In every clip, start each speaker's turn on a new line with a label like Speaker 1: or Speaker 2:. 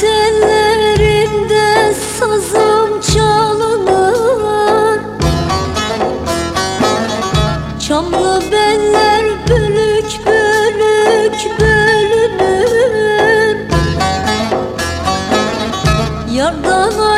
Speaker 1: tellerinde sazım çalınır. Çamlı beller bölük bölük bölünür. Yardan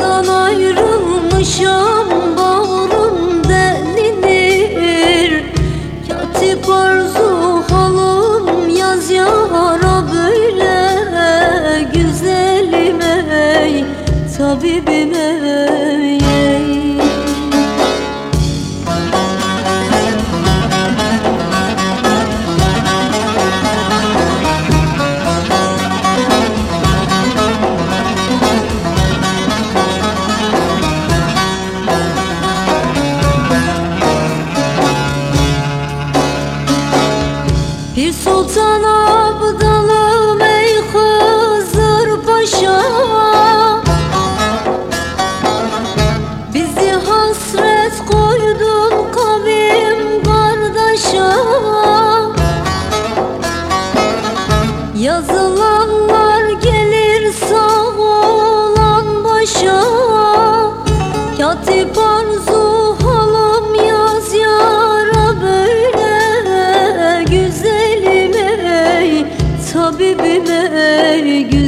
Speaker 1: Yardan ayrılmışam bağrım delinir Katip arzu halım yaz yara böyle. Güzelim ey tabibim hasret koydun kavim kardeşe. Yazılanlar gelir sağ olan başa. Katip arzu halım yaz yara böyle. Güzelim ey tabibim ey